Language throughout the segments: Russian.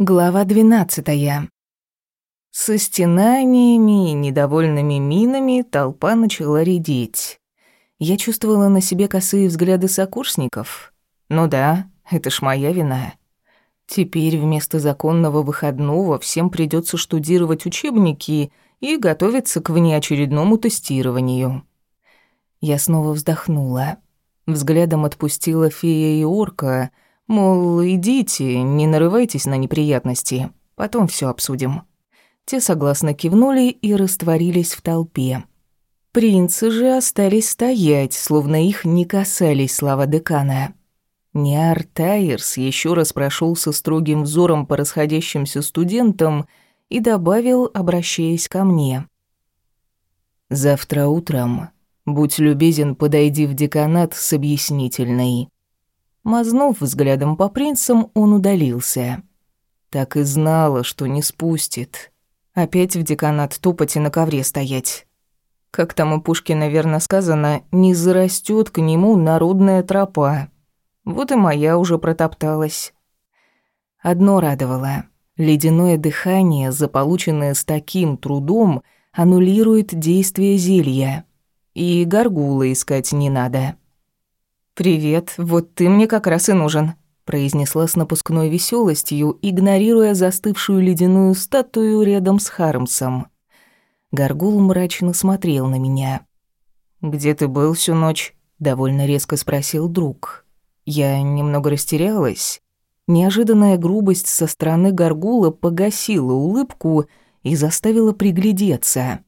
Глава двенадцатая. Со стенаниями и недовольными минами толпа начала редеть. Я чувствовала на себе косые взгляды сокурсников. Ну да, это ж моя вина. Теперь вместо законного выходного всем придется штудировать учебники и готовиться к внеочередному тестированию. Я снова вздохнула. Взглядом отпустила фея и орка — Мол, идите, не нарывайтесь на неприятности, потом все обсудим. Те согласно кивнули и растворились в толпе. Принцы же остались стоять, словно их не касались слова декана. Ниар Тайерс еще раз прошелся строгим взором по расходящимся студентам и добавил, обращаясь ко мне. «Завтра утром, будь любезен, подойди в деканат с объяснительной». Мазнув взглядом по принцам, он удалился. Так и знала, что не спустит. Опять в деканат топать и на ковре стоять. Как там у Пушкина верно сказано, не зарастет к нему народная тропа. Вот и моя уже протопталась. Одно радовало. Ледяное дыхание, заполученное с таким трудом, аннулирует действие зелья. И горгулы искать не надо. «Привет, вот ты мне как раз и нужен», произнесла с напускной веселостью, игнорируя застывшую ледяную статую рядом с Хармсом. Горгул мрачно смотрел на меня. «Где ты был всю ночь?» — довольно резко спросил друг. Я немного растерялась. Неожиданная грубость со стороны Горгула погасила улыбку и заставила приглядеться.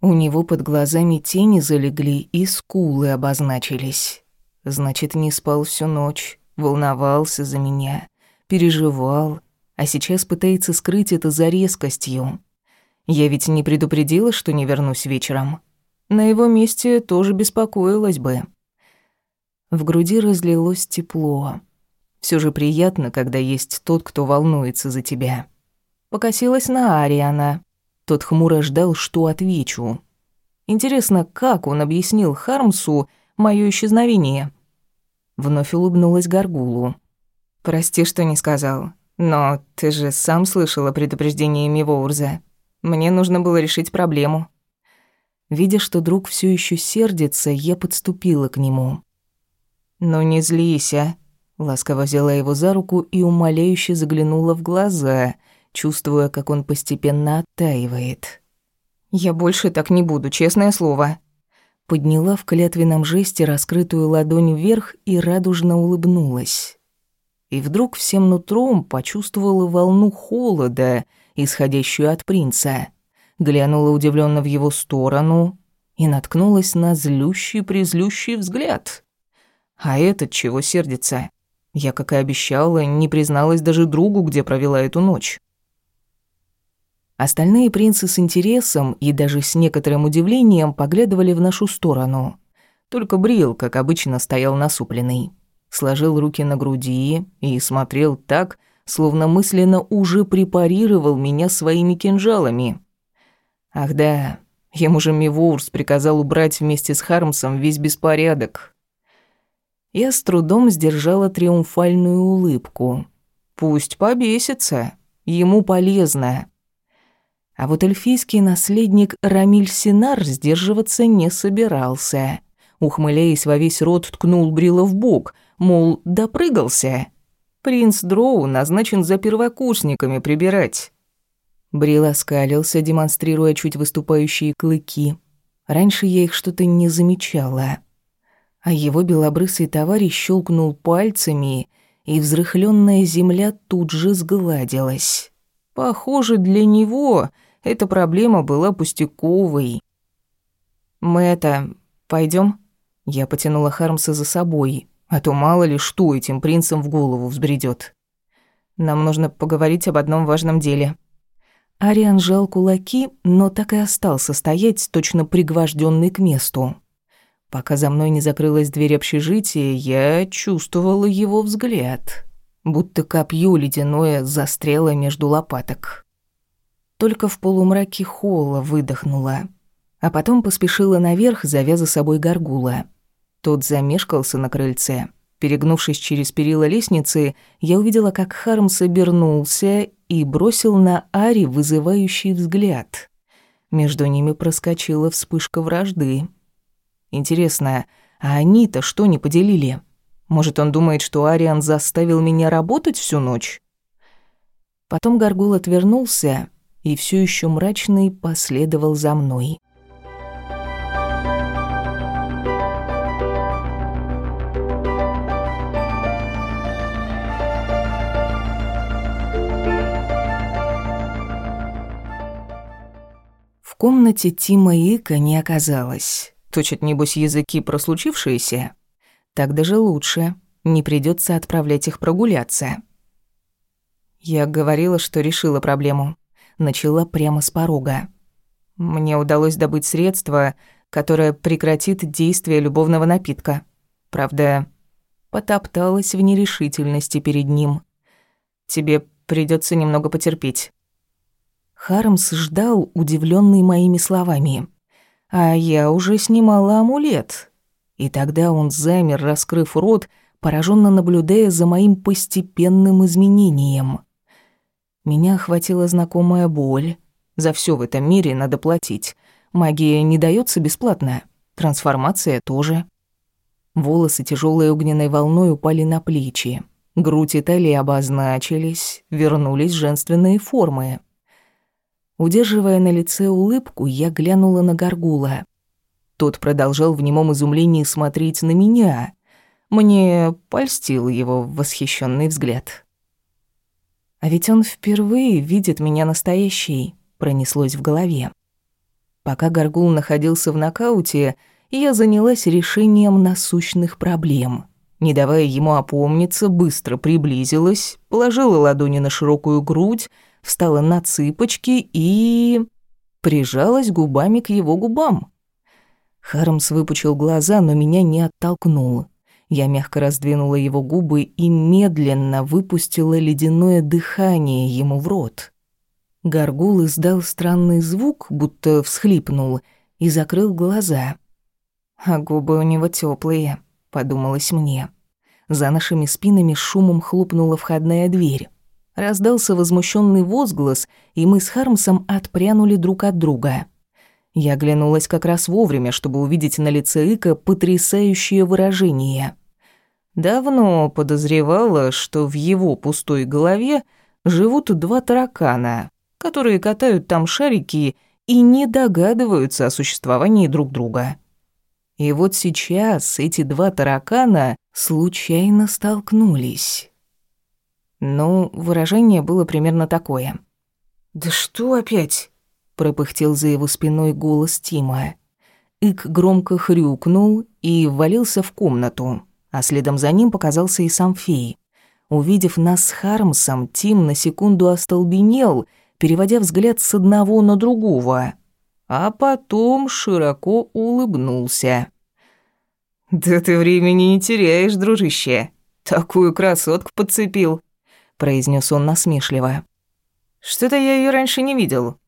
У него под глазами тени залегли и скулы обозначились. Значит, не спал всю ночь, волновался за меня, переживал, а сейчас пытается скрыть это за резкостью. Я ведь не предупредила, что не вернусь вечером. На его месте тоже беспокоилась бы. В груди разлилось тепло. Все же приятно, когда есть тот, кто волнуется за тебя. Покосилась на Ариана. Тот хмуро ждал, что отвечу. Интересно, как он объяснил Хармсу, моё исчезновение. Вновь улыбнулась Гаргулу. «Прости, что не сказал. Но ты же сам слышал о Мивоурза. Мне нужно было решить проблему». Видя, что друг все еще сердится, я подступила к нему. «Ну не злись, а?» Ласково взяла его за руку и умоляюще заглянула в глаза, чувствуя, как он постепенно оттаивает. «Я больше так не буду, честное слово», подняла в клятвенном жесте раскрытую ладонь вверх и радужно улыбнулась. И вдруг всем нутром почувствовала волну холода, исходящую от принца. Глянула удивленно в его сторону и наткнулась на злющий-призлющий взгляд. А этот чего сердится? Я, как и обещала, не призналась даже другу, где провела эту ночь. Остальные принцы с интересом и даже с некоторым удивлением поглядывали в нашу сторону. Только Брил, как обычно, стоял насупленный. Сложил руки на груди и смотрел так, словно мысленно уже препарировал меня своими кинжалами. Ах да, ему же Мивурс приказал убрать вместе с Хармсом весь беспорядок. Я с трудом сдержала триумфальную улыбку. Пусть побесится, ему полезно. А вот эльфийский наследник Рамиль Синар сдерживаться не собирался. Ухмыляясь во весь рот, ткнул Брила в бок, мол, допрыгался. Принц Дроу назначен за первокурсниками прибирать. Брил оскалился, демонстрируя чуть выступающие клыки. Раньше я их что-то не замечала. А его белобрысый товарищ щелкнул пальцами, и взрыхленная земля тут же сгладилась. Похоже, для него эта проблема была пустяковой. «Мы это... пойдем? Я потянула Хармса за собой, а то мало ли что этим принцам в голову взбредёт. Нам нужно поговорить об одном важном деле». Ариан сжал кулаки, но так и остался стоять, точно пригвождённый к месту. Пока за мной не закрылась дверь общежития, я чувствовала его взгляд, будто копье ледяное застряло между лопаток. Только в полумраке холла выдохнула. А потом поспешила наверх, завя за собой горгула. Тот замешкался на крыльце. Перегнувшись через перила лестницы, я увидела, как Хармс обернулся и бросил на Ари вызывающий взгляд. Между ними проскочила вспышка вражды. Интересно, а они-то что не поделили? Может, он думает, что Ариан заставил меня работать всю ночь? Потом Гаргул отвернулся и все еще мрачный последовал за мной. В комнате Тима и Ика не оказалось. Точат, небось, языки про случившееся? Так даже лучше. Не придется отправлять их прогуляться. Я говорила, что решила проблему. Начала прямо с порога. Мне удалось добыть средство, которое прекратит действие любовного напитка. Правда, потопталась в нерешительности перед ним. Тебе придется немного потерпеть. Хармс ждал, удивленный моими словами. А я уже снимала амулет. И тогда он замер, раскрыв рот, пораженно наблюдая за моим постепенным изменением. Меня охватила знакомая боль. За все в этом мире надо платить. Магия не дается бесплатно. Трансформация тоже. Волосы тяжелой огненной волной упали на плечи. Грудь и талия обозначились, вернулись женственные формы. Удерживая на лице улыбку, я глянула на Гаргула. Тот продолжал в немом изумлении смотреть на меня. Мне польстил его восхищенный взгляд. А ведь он впервые видит меня настоящей, пронеслось в голове. Пока Гаргул находился в нокауте, я занялась решением насущных проблем. Не давая ему опомниться, быстро приблизилась, положила ладони на широкую грудь, встала на цыпочки и... прижалась губами к его губам. Хармс выпучил глаза, но меня не оттолкнул. Я мягко раздвинула его губы и медленно выпустила ледяное дыхание ему в рот. Гаргул издал странный звук, будто всхлипнул, и закрыл глаза. «А губы у него теплые, подумалось мне. За нашими спинами шумом хлопнула входная дверь. Раздался возмущенный возглас, и мы с Хармсом отпрянули друг от друга. Я оглянулась как раз вовремя, чтобы увидеть на лице Ика потрясающее выражение. Давно подозревала, что в его пустой голове живут два таракана, которые катают там шарики и не догадываются о существовании друг друга. И вот сейчас эти два таракана случайно столкнулись. Ну, выражение было примерно такое. «Да что опять?» — пропыхтел за его спиной голос Тима. Ик громко хрюкнул и ввалился в комнату а следом за ним показался и сам фей. Увидев нас с Хармсом, Тим на секунду остолбенел, переводя взгляд с одного на другого, а потом широко улыбнулся. «Да ты времени не теряешь, дружище. Такую красотку подцепил», — произнес он насмешливо. «Что-то я ее раньше не видел».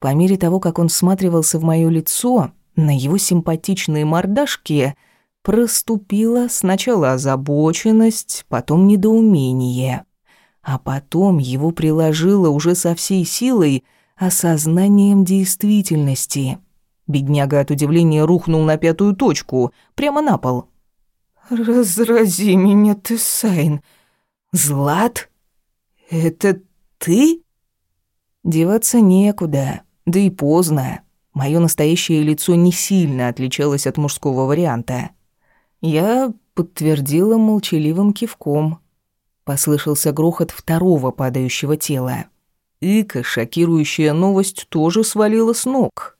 По мере того, как он всматривался в моё лицо, на его симпатичные мордашки — проступила сначала озабоченность, потом недоумение, а потом его приложило уже со всей силой осознанием действительности. Бедняга от удивления рухнул на пятую точку, прямо на пол. «Разрази меня ты, Сайн! Злат? Это ты?» Деваться некуда, да и поздно. Моё настоящее лицо не сильно отличалось от мужского варианта. Я подтвердила молчаливым кивком. Послышался грохот второго падающего тела. Ика, шокирующая новость, тоже свалила с ног.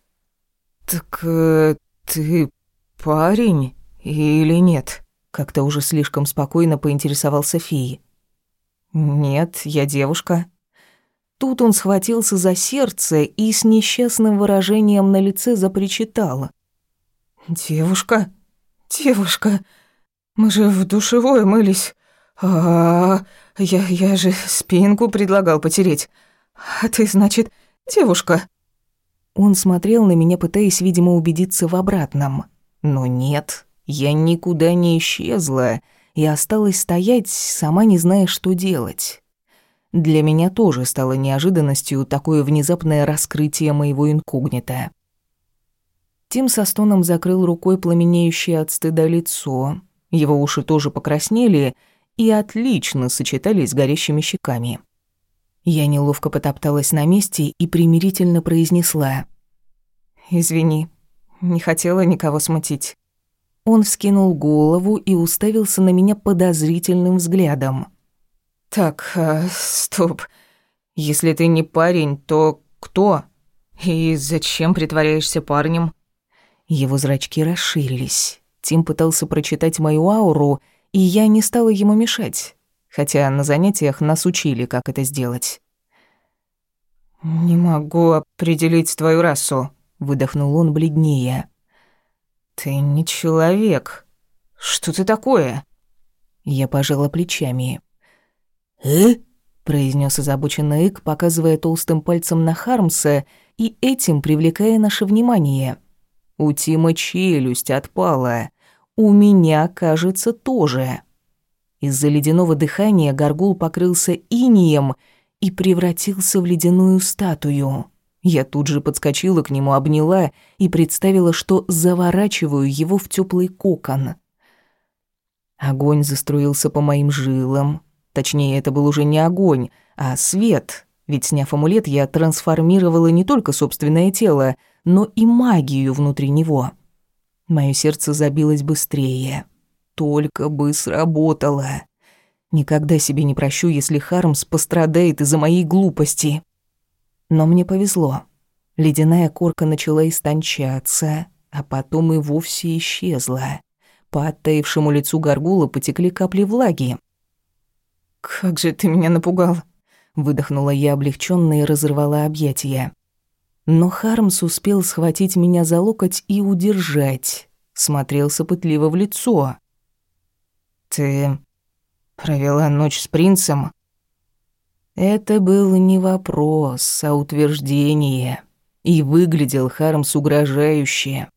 «Так э, ты парень или нет?» Как-то уже слишком спокойно поинтересовался Фи. «Нет, я девушка». Тут он схватился за сердце и с несчастным выражением на лице запричитал. «Девушка? «Девушка, мы же в душевой мылись. А, я, я же спинку предлагал потереть. А ты, значит, девушка?» Он смотрел на меня, пытаясь, видимо, убедиться в обратном. Но нет, я никуда не исчезла и осталась стоять, сама не зная, что делать. Для меня тоже стало неожиданностью такое внезапное раскрытие моего инкогнита. Тим со стоном закрыл рукой пламенеющее от стыда лицо. Его уши тоже покраснели и отлично сочетались с горящими щеками. Я неловко потопталась на месте и примирительно произнесла. «Извини, не хотела никого смутить». Он вскинул голову и уставился на меня подозрительным взглядом. «Так, э, стоп. Если ты не парень, то кто? И зачем притворяешься парнем?» Его зрачки расширились. Тим пытался прочитать мою ауру, и я не стала ему мешать, хотя на занятиях нас учили, как это сделать. «Не могу определить твою расу», — выдохнул он бледнее. «Ты не человек. Что ты такое?» Я пожала плечами. «Э?» — произнес озабоченный Эк, показывая толстым пальцем на Хармса и этим привлекая наше внимание — у Тима челюсть отпала. У меня, кажется, тоже. Из-за ледяного дыхания горгул покрылся инием и превратился в ледяную статую. Я тут же подскочила к нему, обняла и представила, что заворачиваю его в теплый кокон. Огонь заструился по моим жилам. Точнее, это был уже не огонь, а свет, ведь, сняв амулет, я трансформировала не только собственное тело, но и магию внутри него. Моё сердце забилось быстрее. Только бы сработало. Никогда себе не прощу, если Хармс пострадает из-за моей глупости. Но мне повезло. Ледяная корка начала истончаться, а потом и вовсе исчезла. По оттаившему лицу горгула потекли капли влаги. «Как же ты меня напугал!» Выдохнула я облегчённо и разорвала объятия. Но Хармс успел схватить меня за локоть и удержать. Смотрелся пытливо в лицо. «Ты провела ночь с принцем?» Это был не вопрос, а утверждение. И выглядел Хармс угрожающе.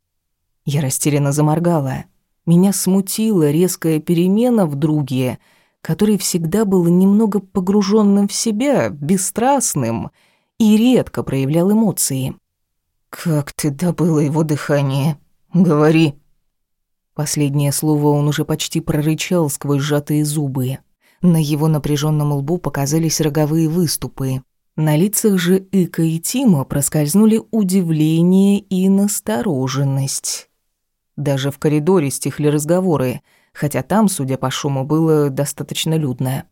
Я растерянно заморгала. Меня смутила резкая перемена в друге, который всегда был немного погруженным в себя, бесстрастным — и редко проявлял эмоции. «Как ты добыла его дыхание? Говори!» Последнее слово он уже почти прорычал сквозь сжатые зубы. На его напряженном лбу показались роговые выступы. На лицах же Ика и Тима проскользнули удивление и настороженность. Даже в коридоре стихли разговоры, хотя там, судя по шуму, было достаточно людно.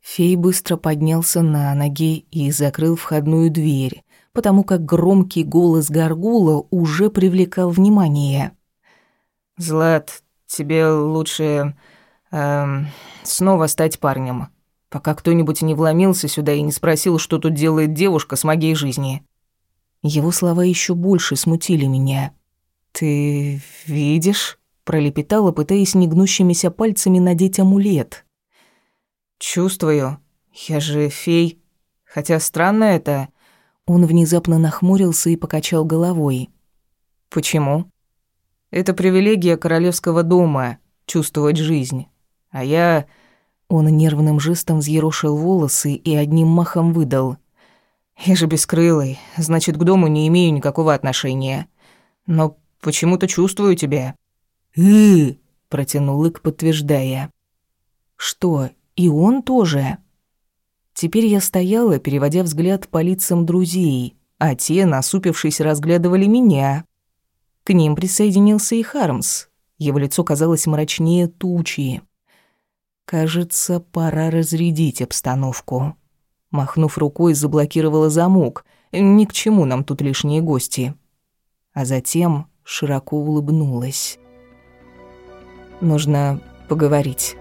Фей быстро поднялся на ноги и закрыл входную дверь, потому как громкий голос Гаргула уже привлекал внимание. «Злат, тебе лучше эм, снова стать парнем, пока кто-нибудь не вломился сюда и не спросил, что тут делает девушка с магией жизни». Его слова еще больше смутили меня. «Ты видишь?» – пролепетала, пытаясь негнущимися пальцами надеть амулет – «Чувствую. Я же фей. Хотя странно это...» Он внезапно нахмурился и покачал головой. «Почему?» «Это привилегия королевского дома — чувствовать жизнь. А я...» Он нервным жестом взъерошил волосы и одним махом выдал. «Я же бескрылый, значит, к дому не имею никакого отношения. Но почему-то чувствую тебя». «Э-э-э», протянул Ик, подтверждая. «Что, и он тоже. Теперь я стояла, переводя взгляд по лицам друзей, а те, насупившись, разглядывали меня. К ним присоединился и Хармс. Его лицо казалось мрачнее тучи. Кажется, пора разрядить обстановку. Махнув рукой, заблокировала замок. Ни к чему нам тут лишние гости. А затем широко улыбнулась. Нужно поговорить.